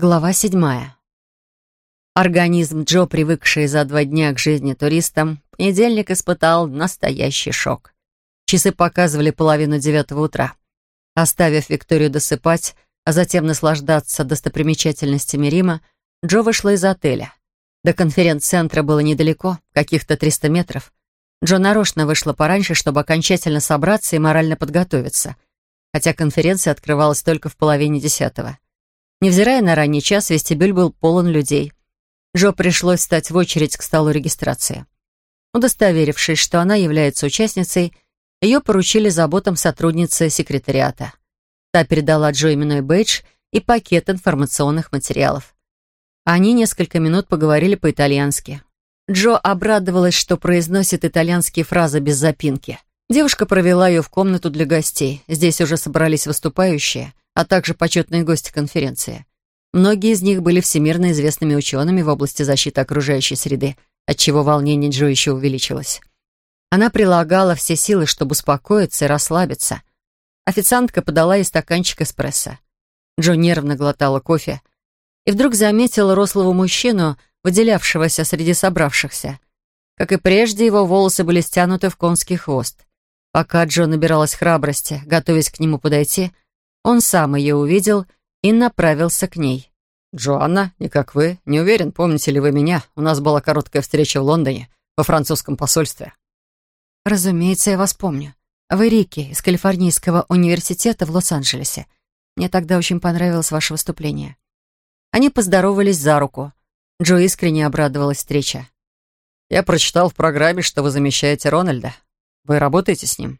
Глава седьмая. Организм Джо, привыкший за два дня к жизни туристам, в понедельник испытал настоящий шок. Часы показывали половину девятого утра. Оставив Викторию досыпать, а затем наслаждаться достопримечательностями Рима, Джо вышла из отеля. До конференц-центра было недалеко, каких-то 300 метров. Джо нарочно вышла пораньше, чтобы окончательно собраться и морально подготовиться, хотя конференция открывалась только в половине десятого. Невзирая на ранний час, вестибюль был полон людей. Джо пришлось встать в очередь к столу регистрации. Удостоверившись, что она является участницей, ее поручили заботам сотрудницы секретариата. Та передала Джо именной бейдж и пакет информационных материалов. Они несколько минут поговорили по-итальянски. Джо обрадовалась, что произносит итальянские фразы без запинки. Девушка провела ее в комнату для гостей. Здесь уже собрались выступающие — а также почетные гости конференции. Многие из них были всемирно известными учеными в области защиты окружающей среды, отчего волнение Джо еще увеличилось. Она прилагала все силы, чтобы успокоиться и расслабиться. Официантка подала ей стаканчик эспрессо. Джо нервно глотала кофе и вдруг заметила рослого мужчину, выделявшегося среди собравшихся. Как и прежде, его волосы были стянуты в конский хвост. Пока Джо набиралась храбрости, готовясь к нему подойти, он сам ее увидел и направился к ней. «Джоанна, не как вы. Не уверен, помните ли вы меня. У нас была короткая встреча в Лондоне, во французском посольстве». «Разумеется, я вас помню. Вы Рики из Калифорнийского университета в Лос-Анджелесе. Мне тогда очень понравилось ваше выступление». Они поздоровались за руку. Джо искренне обрадовалась встрече. «Я прочитал в программе, что вы замещаете Рональда. Вы работаете с ним?»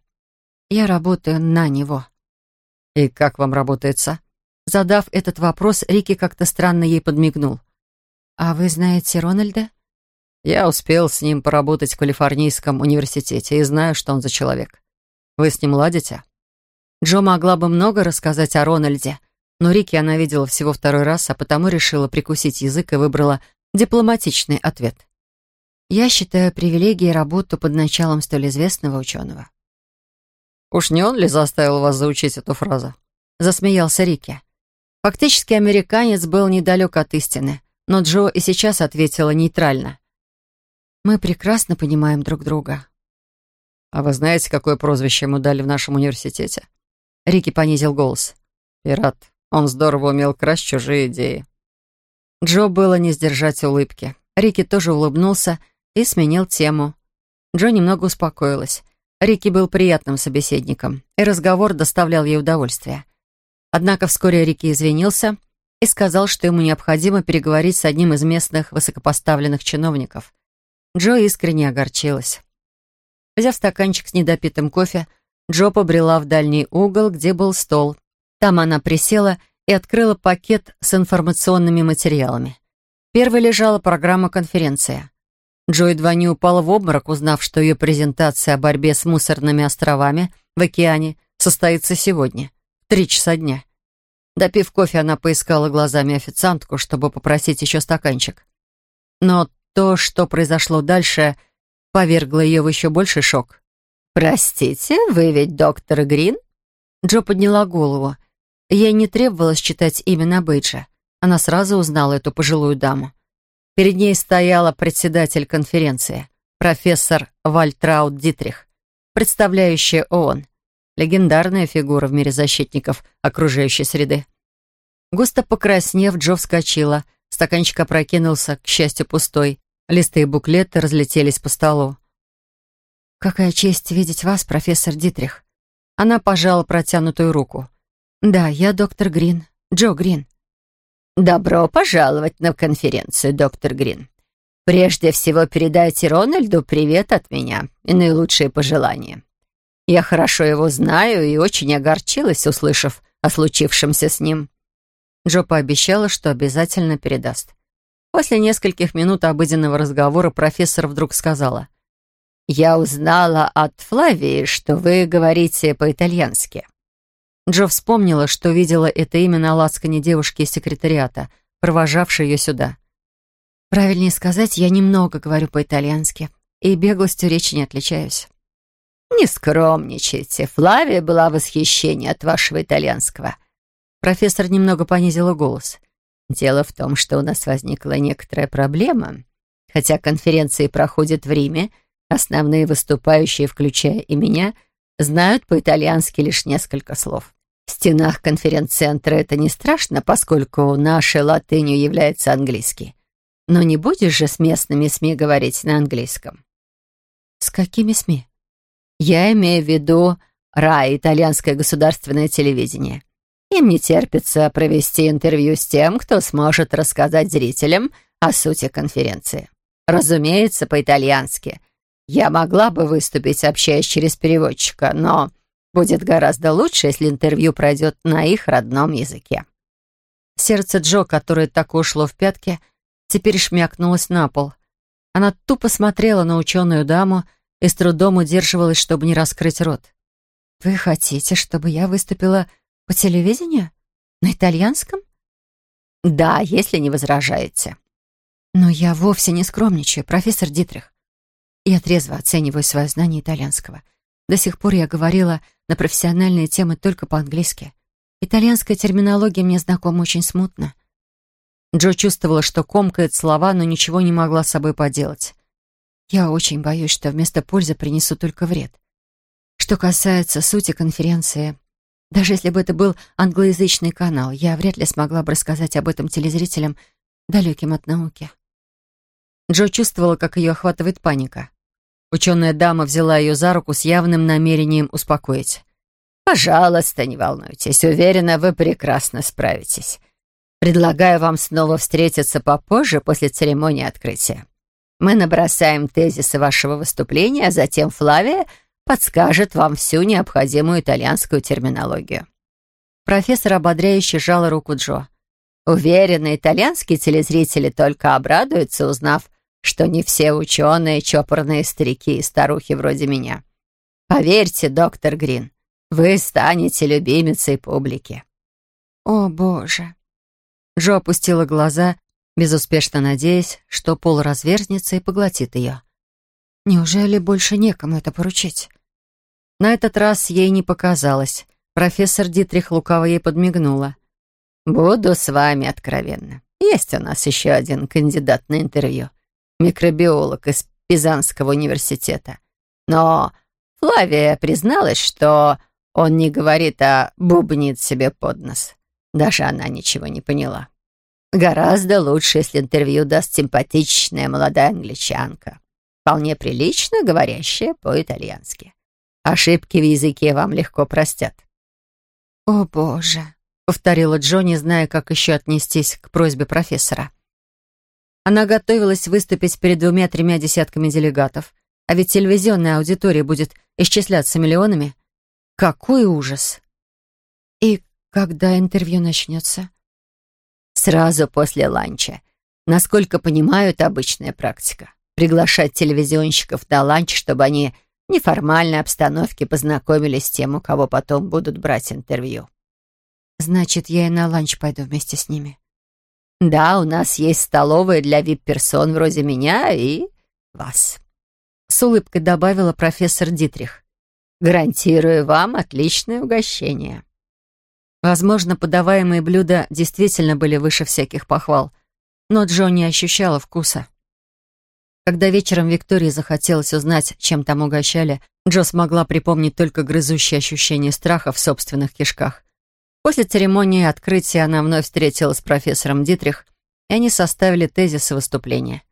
«Я работаю на него», «И как вам работается?» Задав этот вопрос, Рики как-то странно ей подмигнул. «А вы знаете Рональда?» «Я успел с ним поработать в Калифорнийском университете и знаю, что он за человек. Вы с ним ладите?» Джо могла бы много рассказать о Рональде, но Рики она видела всего второй раз, а потому решила прикусить язык и выбрала дипломатичный ответ. «Я считаю привилегией работу под началом столь известного ученого». «Уж не он ли заставил вас заучить эту фразу?» Засмеялся Рики. Фактически американец был недалек от истины, но Джо и сейчас ответила нейтрально. «Мы прекрасно понимаем друг друга». «А вы знаете, какое прозвище ему дали в нашем университете?» Рики понизил голос. «Пират. Он здорово умел красть чужие идеи». Джо было не сдержать улыбки. Рики тоже улыбнулся и сменил тему. Джо немного успокоилась. Рики был приятным собеседником, и разговор доставлял ей удовольствие. Однако вскоре Рики извинился и сказал, что ему необходимо переговорить с одним из местных высокопоставленных чиновников. Джо искренне огорчилась. Взяв стаканчик с недопитым кофе, Джо побрела в дальний угол, где был стол. Там она присела и открыла пакет с информационными материалами. Первой лежала программа конференции. Джо едва не упала в обморок, узнав, что ее презентация о борьбе с мусорными островами в океане состоится сегодня, в три часа дня. Допив кофе, она поискала глазами официантку, чтобы попросить еще стаканчик. Но то, что произошло дальше, повергло ее в еще больший шок. «Простите, вы ведь доктор Грин?» Джо подняла голову. Ей не требовалось читать имя на бейдже. Она сразу узнала эту пожилую даму. Перед ней стояла председатель конференции, профессор Вальтраут Дитрих, представляющая ООН, легендарная фигура в мире защитников окружающей среды. Густо покраснев, Джо вскочила, стаканчик опрокинулся, к счастью, пустой, листы и буклеты разлетелись по столу. «Какая честь видеть вас, профессор Дитрих!» Она пожала протянутую руку. «Да, я доктор Грин, Джо Грин». «Добро пожаловать на конференцию, доктор Грин. Прежде всего передайте Рональду привет от меня и наилучшие пожелания. Я хорошо его знаю и очень огорчилась, услышав о случившемся с ним». Джо пообещала, что обязательно передаст. После нескольких минут обыденного разговора профессор вдруг сказала. «Я узнала от Флавии, что вы говорите по-итальянски». Джо вспомнила, что видела это имя на лацкане девушки из секретариата, провожавшей ее сюда. Правильнее сказать, я немного говорю по-итальянски, и беглостью речи не отличаюсь. «Не скромничайте. Флавия была в от вашего итальянского». Профессор немного понизила голос. Дело в том, что у нас возникла некоторая проблема. Хотя конференции проходят в Риме, основные выступающие, включая и меня, знают по-итальянски лишь несколько слов. В стенах конференц-центра это не страшно, поскольку нашей латынью является английский. Но не будешь же с местными СМИ говорить на английском? С какими СМИ? Я имею в виду РАИ, итальянское государственное телевидение. Им не терпится провести интервью с тем, кто сможет рассказать зрителям о сути конференции. Разумеется, по-итальянски. Я могла бы выступить, общаясь через переводчика, но будет гораздо лучше, если интервью пройдет на их родном языке. Сердце Джо, которое так ушло в пятки, теперь шмякнулось на пол. Она тупо смотрела на ученую даму и с трудом удерживалась, чтобы не раскрыть рот. «Вы хотите, чтобы я выступила по телевидению? На итальянском?» «Да, если не возражаете». Но я вовсе не скромничаю, профессор Дитрих. Я трезво оцениваю свое знание итальянского. До сих пор я говорила на профессиональные темы только по-английски. Итальянская терминология мне знакома очень смутно. Джо чувствовала, что комкает слова, но ничего не могла с собой поделать. Я очень боюсь, что вместо пользы принесу только вред. Что касается сути конференции, даже если бы это был англоязычный канал, я вряд ли смогла бы рассказать об этом телезрителям, далеким от науки. Джо чувствовала, как ее охватывает паника. Ученая дама взяла ее за руку с явным намерением успокоить. «Пожалуйста, не волнуйтесь. Уверена, вы прекрасно справитесь. Предлагаю вам снова встретиться попозже, после церемонии открытия. Мы набросаем тезисы вашего выступления, а затем Флавия подскажет вам всю необходимую итальянскую терминологию». Профессор ободряюще сжала руку Джо. Уверена, итальянские телезрители только обрадуются, узнав, что не все ученые чопорные старики и старухи вроде меня. Поверьте, доктор Грин, вы станете любимицей публики. О, Боже! Джо опустила глаза, безуспешно надеясь, что пол разверзнется и поглотит ее. Неужели больше некому это поручить? На этот раз ей не показалось. Профессор Дитрих лукаво ей подмигнула. «Буду с вами откровенна. Есть у нас еще один кандидат на интервью микробиолог из Пизанского университета. Но Флавия призналась, что он не говорит, а бубнит себе под нос. Даже она ничего не поняла. Гораздо лучше, если интервью даст симпатичная молодая англичанка, вполне прилично говорящая по-итальянски. Ошибки в языке вам легко простят. «О, Боже!» — повторила Джонни, зная, как еще отнестись к просьбе профессора. Она готовилась выступить перед двумя-тремя десятками делегатов. А ведь телевизионная аудитория будет исчисляться миллионами. Какой ужас! И когда интервью начнется? Сразу после ланча. Насколько понимаю, это обычная практика. Приглашать телевизионщиков на ланч, чтобы они в неформальной обстановке познакомились с тем, у кого потом будут брать интервью. Значит, я и на ланч пойду вместе с ними. Да, у нас есть столовая для VIP-персон вроде меня и вас. С улыбкой добавила профессор Дитрих. Гарантирую вам отличное угощение. Возможно, подаваемые блюда действительно были выше всяких похвал, но Джо не ощущала вкуса. Когда вечером Виктории захотелось узнать, чем там угощали, Джо смогла припомнить только грызущее ощущение страха в собственных кишках. После церемонии открытия она вновь встретилась с профессором Дитрих, и они составили тезисы выступления.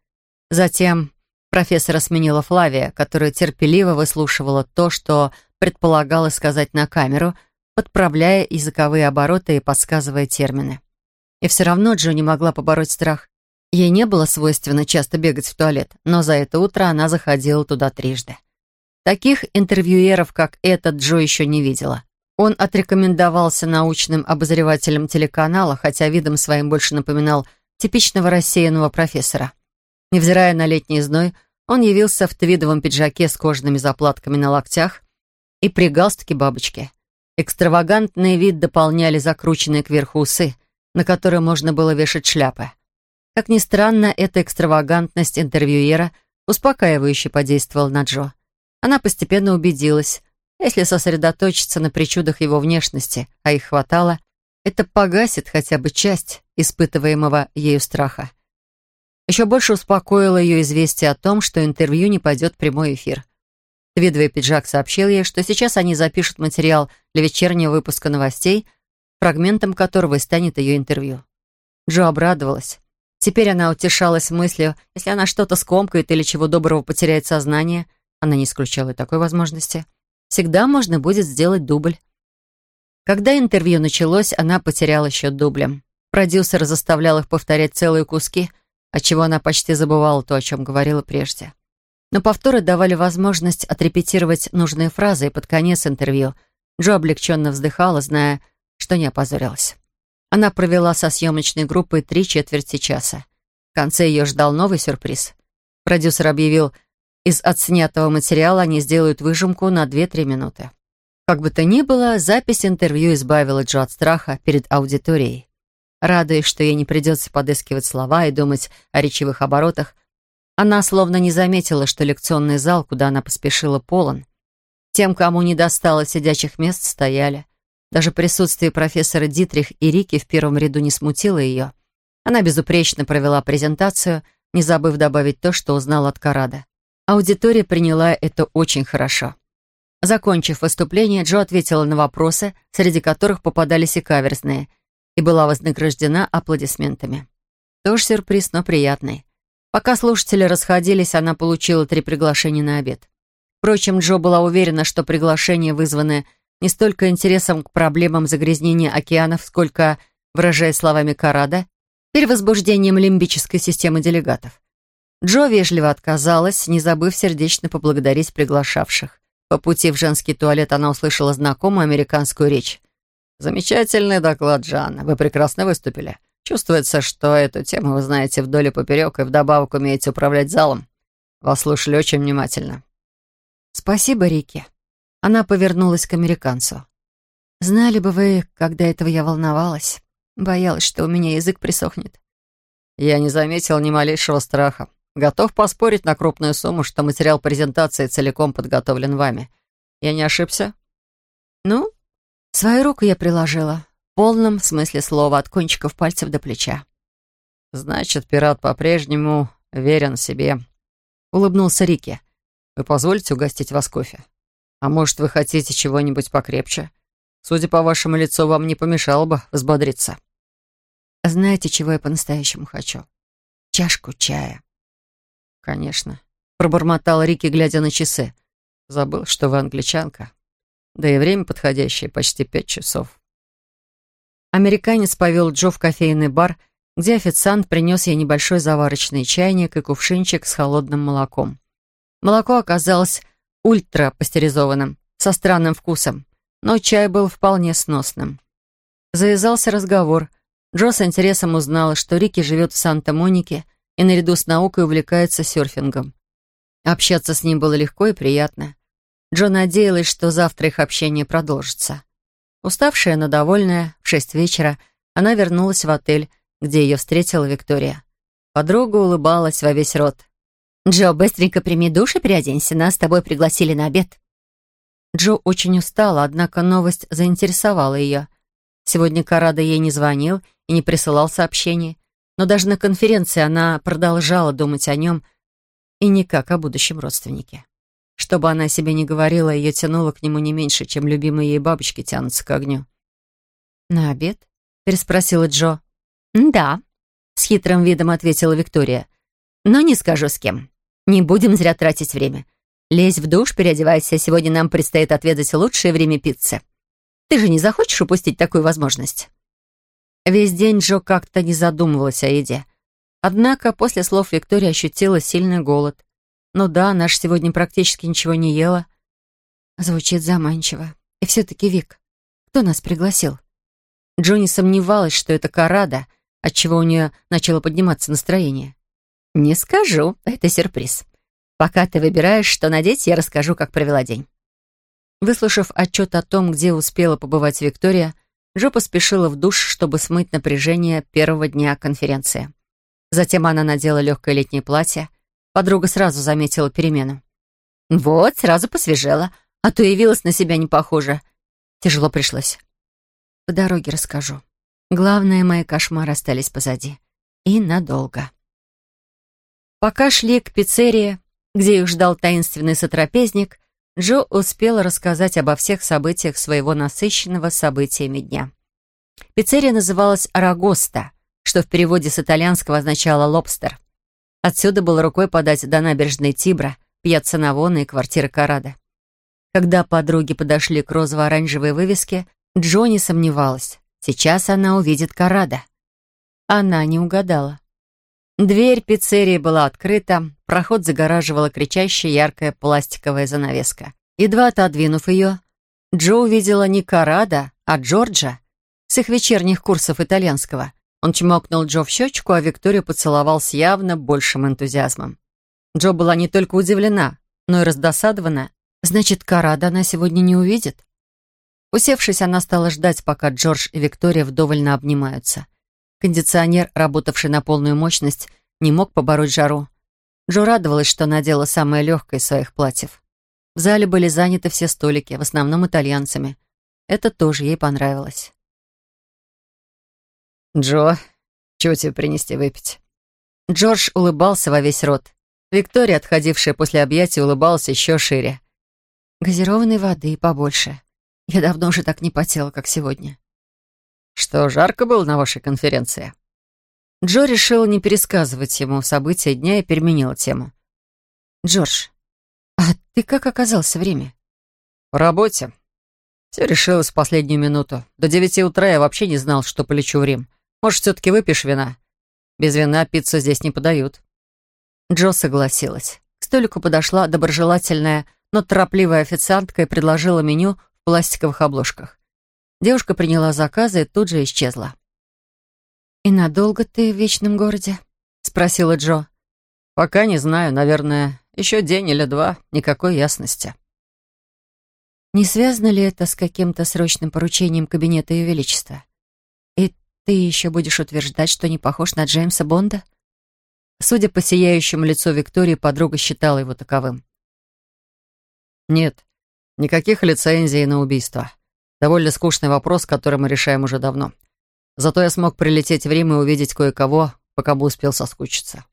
Затем профессора сменила Флавия, которая терпеливо выслушивала то, что предполагалось сказать на камеру, подправляя языковые обороты и подсказывая термины. И все равно Джо не могла побороть страх. Ей не было свойственно часто бегать в туалет, но за это утро она заходила туда трижды. Таких интервьюеров, как этот, Джо еще не видела. Он отрекомендовался научным обозревателем телеканала, хотя видом своим больше напоминал типичного рассеянного профессора. Невзирая на летний зной, он явился в твидовом пиджаке с кожаными заплатками на локтях и при галстуке бабочки. Экстравагантный вид дополняли закрученные кверху усы, на которые можно было вешать шляпы. Как ни странно, эта экстравагантность интервьюера успокаивающе подействовала на Джо. Она постепенно убедилась, если сосредоточиться на причудах его внешности, а их хватало, Это погасит хотя бы часть испытываемого ею страха. Еще больше успокоило ее известие о том, что интервью не пойдет в прямой эфир. Твидовый пиджак сообщил ей, что сейчас они запишут материал для вечернего выпуска новостей, фрагментом которого и станет ее интервью. Джо обрадовалась. Теперь она утешалась мыслью, если она что-то скомкает или чего доброго потеряет сознание, она не исключала и такой возможности, всегда можно будет сделать дубль. Когда интервью началось, она потеряла счет дублем. Продюсер заставлял их повторять целые куски, отчего она почти забывала то, о чем говорила прежде. Но повторы давали возможность отрепетировать нужные фразы, и под конец интервью Джо облегченно вздыхала, зная, что не опозорилась. Она провела со съемочной группой три четверти часа. В конце ее ждал новый сюрприз. Продюсер объявил, из отснятого материала они сделают выжимку на 2-3 минуты. Как бы то ни было, запись интервью избавила Джо от страха перед аудиторией. Радуясь, что ей не придется подыскивать слова и думать о речевых оборотах, она словно не заметила, что лекционный зал, куда она поспешила, полон. Тем, кому не достало сидячих мест, стояли. Даже присутствие профессора Дитрих и Рики в первом ряду не смутило ее. Она безупречно провела презентацию, не забыв добавить то, что узнала от Карада. Аудитория приняла это очень хорошо. Закончив выступление, Джо ответила на вопросы, среди которых попадались и каверзные, и была вознаграждена аплодисментами. Тоже сюрприз, но приятный. Пока слушатели расходились, она получила три приглашения на обед. Впрочем, Джо была уверена, что приглашения вызваны не столько интересом к проблемам загрязнения океанов, сколько, выражаясь словами Карада, перевозбуждением лимбической системы делегатов. Джо вежливо отказалась, не забыв сердечно поблагодарить приглашавших. По пути в женский туалет она услышала знакомую американскую речь. «Замечательный доклад, Жанна. Вы прекрасно выступили. Чувствуется, что эту тему вы знаете вдоль и поперек, и вдобавок умеете управлять залом. Вас слушали очень внимательно». «Спасибо, Рики». Она повернулась к американцу. «Знали бы вы, когда этого я волновалась. Боялась, что у меня язык присохнет». «Я не заметил ни малейшего страха. Готов поспорить на крупную сумму, что материал презентации целиком подготовлен вами. Я не ошибся?» «Ну, свою руку я приложила полном смысле слова, от кончиков пальцев до плеча. «Значит, пират по-прежнему верен себе», — улыбнулся Рики. «Вы позволите угостить вас кофе? А может, вы хотите чего-нибудь покрепче? Судя по вашему лицу, вам не помешало бы взбодриться». «Знаете, чего я по-настоящему хочу? Чашку чая». «Конечно», — пробормотал Рики, глядя на часы. «Забыл, что вы англичанка. Да и время подходящее, почти пять часов». Американец повел Джо в кофейный бар, где официант принес ей небольшой заварочный чайник и кувшинчик с холодным молоком. Молоко оказалось ультрапастеризованным, со странным вкусом, но чай был вполне сносным. Завязался разговор. Джо с интересом узнала, что Рики живет в Санта-Монике и наряду с наукой увлекается серфингом. Общаться с ним было легко и приятно. Джо надеялась, что завтра их общение продолжится. Уставшая, но довольная, в шесть вечера она вернулась в отель, где ее встретила Виктория. Подруга улыбалась во весь рот. «Джо, быстренько прими душ и переоденься, нас с тобой пригласили на обед». Джо очень устала, однако новость заинтересовала ее. Сегодня Карада ей не звонил и не присылал сообщений, но даже на конференции она продолжала думать о нем и никак о будущем родственнике. Что бы она себе ни говорила, ее тянуло к нему не меньше, чем любимые ей бабочки тянутся к огню. «На обед?» — переспросила Джо. «Да», — с хитрым видом ответила Виктория. «Но не скажу с кем. Не будем зря тратить время. Лезь в душ, переодевайся. Сегодня нам предстоит отведать лучшее время пиццы. Ты же не захочешь упустить такую возможность?» Весь день Джо как-то не задумывалась о еде. Однако после слов Виктории ощутила сильный голод. Ну да, она ж сегодня практически ничего не ела. Звучит заманчиво. И все-таки, Вик, кто нас пригласил? Джонни сомневалась, что это Карада, отчего у нее начало подниматься настроение. «Не скажу, это сюрприз. Пока ты выбираешь, что надеть, я расскажу, как провела день». Выслушав отчет о том, где успела побывать Виктория, Джо поспешила в душ, чтобы смыть напряжение первого дня конференции. Затем она надела легкое летнее платье, Подруга сразу заметила перемену. «Вот, сразу посвежела, а то явилась на себя не похоже. Тяжело пришлось». «По дороге расскажу», Главное, мои кошмары остались позади. И надолго. Пока шли к пиццерии, где их ждал таинственный сотрапезник, Джо успела рассказать обо всех событиях своего насыщенного событиями дня. Пиццерия называлась «Арагоста», что в переводе с итальянского означало «лобстер». Отсюда было рукой подать до набережной Тибра, пьяцца Навона и квартиры Карада. Когда подруги подошли к розово-оранжевой вывеске, Джо не сомневалась. Сейчас она увидит Карада. Она не угадала. Дверь пиццерии была открыта, проход загораживала кричащая яркая пластиковая занавеска. Едва отодвинув ее, Джо увидела не Карада, а Джорджа с их вечерних курсов итальянского. Он чмокнул Джо в щечку, а Викторию поцеловал с явно большим энтузиазмом. Джо была не только удивлена, но и раздосадована. Значит, Карада она сегодня не увидит? Усевшись, она стала ждать, пока Джордж и Виктория вдоволь обнимаются. Кондиционер, работавший на полную мощность, не мог побороть жару. Джо радовалась, что надела самое легкое из своих платьев. В зале были заняты все столики, в основном итальянцами. Это тоже ей понравилось. «Джо, чего тебе принести выпить?» Джордж улыбался во весь рот. Виктория, отходившая после объятий, улыбалась еще шире. «Газированной воды побольше. Я давно уже так не потела, как сегодня». «Что, жарко было на вашей конференции?» Джо решил не пересказывать ему события дня и переменил тему. «Джордж, а ты как оказался в Риме?» «По работе. Все решилось в последнюю минуту. До девяти утра я вообще не знал, что полечу в Рим. Может, все-таки выпьешь вина? Без вина пиццу здесь не подают». Джо согласилась. К столику подошла доброжелательная, но торопливая официантка и предложила меню в пластиковых обложках. Девушка приняла заказы и тут же исчезла. «И надолго ты в Вечном городе?» — спросила Джо. «Пока не знаю. Наверное, еще день или два. Никакой ясности». «Не связано ли это с каким-то срочным поручением Кабинета Ее Величества? И ты еще будешь утверждать, что не похож на Джеймса Бонда?» Судя по сияющему лицу Виктории, подруга считала его таковым. «Нет, никаких лицензий на убийство. Довольно скучный вопрос, который мы решаем уже давно. Зато я смог прилететь в Рим и увидеть кое-кого, пока бы успел соскучиться.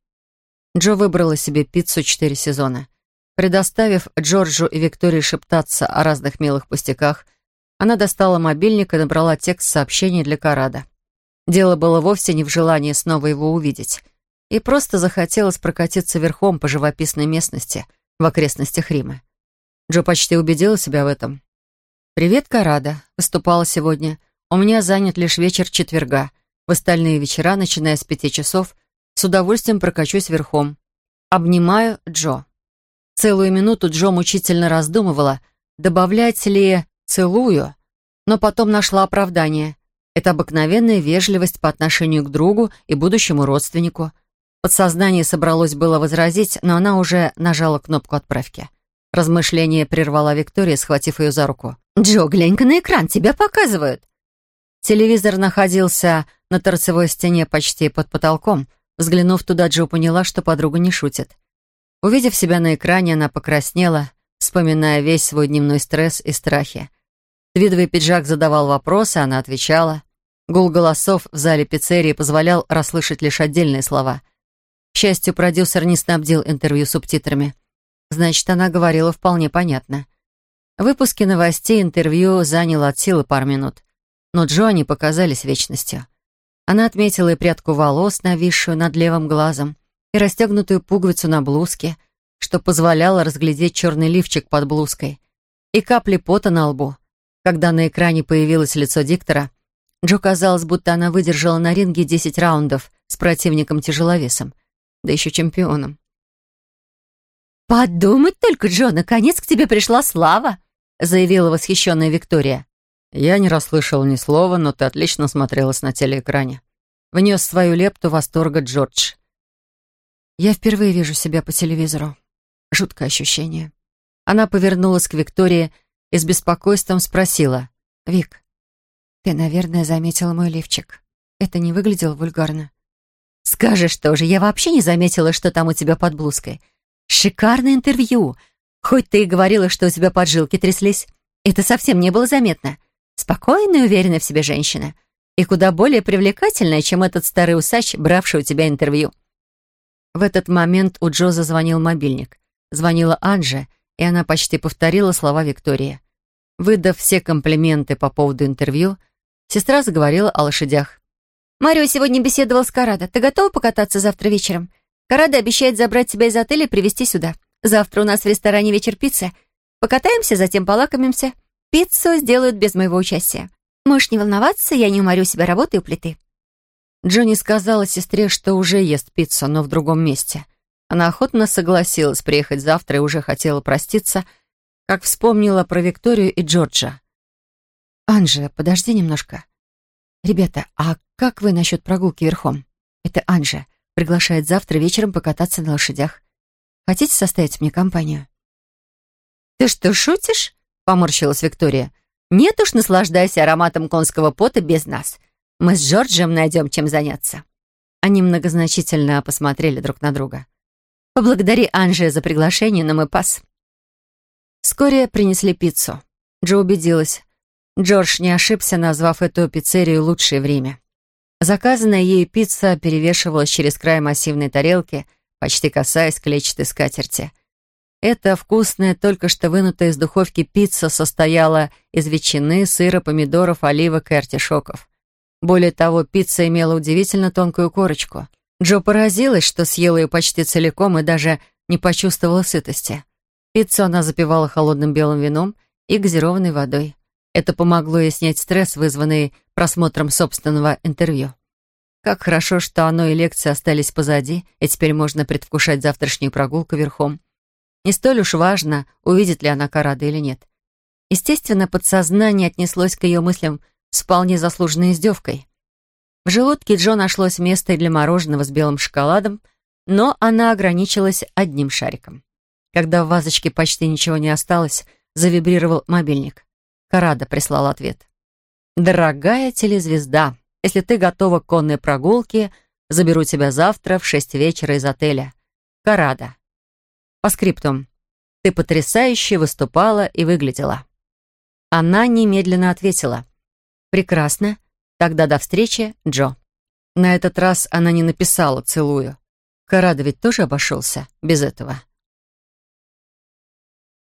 Джо выбрала себе пиццу четыре сезона. Предоставив Джорджу и Виктории шептаться о разных милых пустяках, она достала мобильник и набрала текст сообщений для Карада. Дело было вовсе не в желании снова его увидеть. И просто захотелось прокатиться верхом по живописной местности в окрестностях Рима. Джо почти убедила себя в этом. «Привет, Карада. Выступала сегодня. У меня занят лишь вечер четверга. В остальные вечера, начиная с пяти часов, с удовольствием прокачусь верхом. Обнимаю Джо». Целую минуту Джо мучительно раздумывала, добавлять ли «целую», но потом нашла оправдание. Это обыкновенная вежливость по отношению к другу и будущему родственнику. Подсознание собралось было возразить, но она уже нажала кнопку отправки. Размышление прервала Виктория, схватив ее за руку. «Джо, глянь-ка на экран, тебя показывают!» Телевизор находился на торцевой стене почти под потолком. Взглянув туда, Джо поняла, что подруга не шутит. Увидев себя на экране, она покраснела, вспоминая весь свой дневной стресс и страхи. Твидовый пиджак задавал вопросы, она отвечала. Гул голосов в зале пиццерии позволял расслышать лишь отдельные слова. К счастью, продюсер не снабдил интервью субтитрами. Значит, она говорила вполне понятно. Выпуски новостей интервью заняло от силы пару минут. Но Джоанни показались вечностью. Она отметила и прядку волос, нависшую над левым глазом, и расстегнутую пуговицу на блузке, что позволяло разглядеть черный лифчик под блузкой, и капли пота на лбу. Когда на экране появилось лицо диктора, Джо казалось, будто она выдержала на ринге 10 раундов с противником-тяжеловесом, да еще чемпионом. «Подумать только, Джо, наконец к тебе пришла слава!» заявила восхищенная Виктория. Я не расслышал ни слова, но ты отлично смотрелась на телеэкране. Внес свою лепту восторга Джордж. Я впервые вижу себя по телевизору. Жуткое ощущение. Она повернулась к Виктории и с беспокойством спросила. «Вик, ты, наверное, заметила мой лифчик. Это не выглядело вульгарно?» «Скажешь тоже, я вообще не заметила, что там у тебя под блузкой. Шикарное интервью. Хоть ты и говорила, что у тебя поджилки тряслись, это совсем не было заметно. Спокойная и уверенная в себе женщина. И куда более привлекательная, чем этот старый усач, бравший у тебя интервью. В этот момент у Джо зазвонил мобильник. Звонила Анжа, и она почти повторила слова Виктории. Выдав все комплименты по поводу интервью, сестра заговорила о лошадях. «Марио сегодня беседовал с Карадо. Ты готова покататься завтра вечером? Карадо обещает забрать тебя из отеля и привезти сюда. Завтра у нас в ресторане вечер пиццы. Покатаемся, затем полакомимся. Пиццу сделают без моего участия. Можешь не волноваться, я не уморю себя работой у плиты». Джонни сказала сестре, что уже ест пиццу, но в другом месте. Она охотно согласилась приехать завтра и уже хотела проститься, как вспомнила про Викторию и Джорджа. «Анжи, подожди немножко. Ребята, а как вы насчет прогулки верхом? Это Анжа. Приглашает завтра вечером покататься на лошадях. Хотите составить мне компанию?» «Ты что, шутишь?» — поморщилась Виктория. «Нет уж, наслаждайся ароматом конского пота без нас. Мы с Джорджем найдем чем заняться». Они многозначительно посмотрели друг на друга. «Поблагодари Анже за приглашение, но мы пас». Вскоре принесли пиццу. Джо убедилась. Джордж не ошибся, назвав эту пиццерию «Лучшее время». Заказанная ей пицца перевешивалась через край массивной тарелки, почти касаясь клетчатой скатерти. Эта вкусная, только что вынутая из духовки пицца состояла из ветчины, сыра, помидоров, оливок и артишоков. Более того, пицца имела удивительно тонкую корочку. Джо поразилась, что съела ее почти целиком и даже не почувствовала сытости. Пиццу она запивала холодным белым вином и газированной водой. Это помогло ей снять стресс, вызванный просмотром собственного интервью. Как хорошо, что оно и лекции остались позади, и теперь можно предвкушать завтрашнюю прогулку верхом. Не столь уж важно, увидит ли она Карада или нет. Естественно, подсознание отнеслось к ее мыслям с вполне заслуженной издевкой. В желудке Джо нашлось место и для мороженого с белым шоколадом, но она ограничилась одним шариком. Когда в вазочке почти ничего не осталось, завибрировал мобильник. Карада прислал ответ. «Дорогая телезвезда, если ты готова к конной прогулке, заберу тебя завтра в шесть вечера из отеля. Карада». По скриптум. «Ты потрясающе выступала и выглядела». Она немедленно ответила. «Прекрасно. Тогда до встречи, Джо». На этот раз она не написала «целую». Карада ведь тоже обошелся без этого.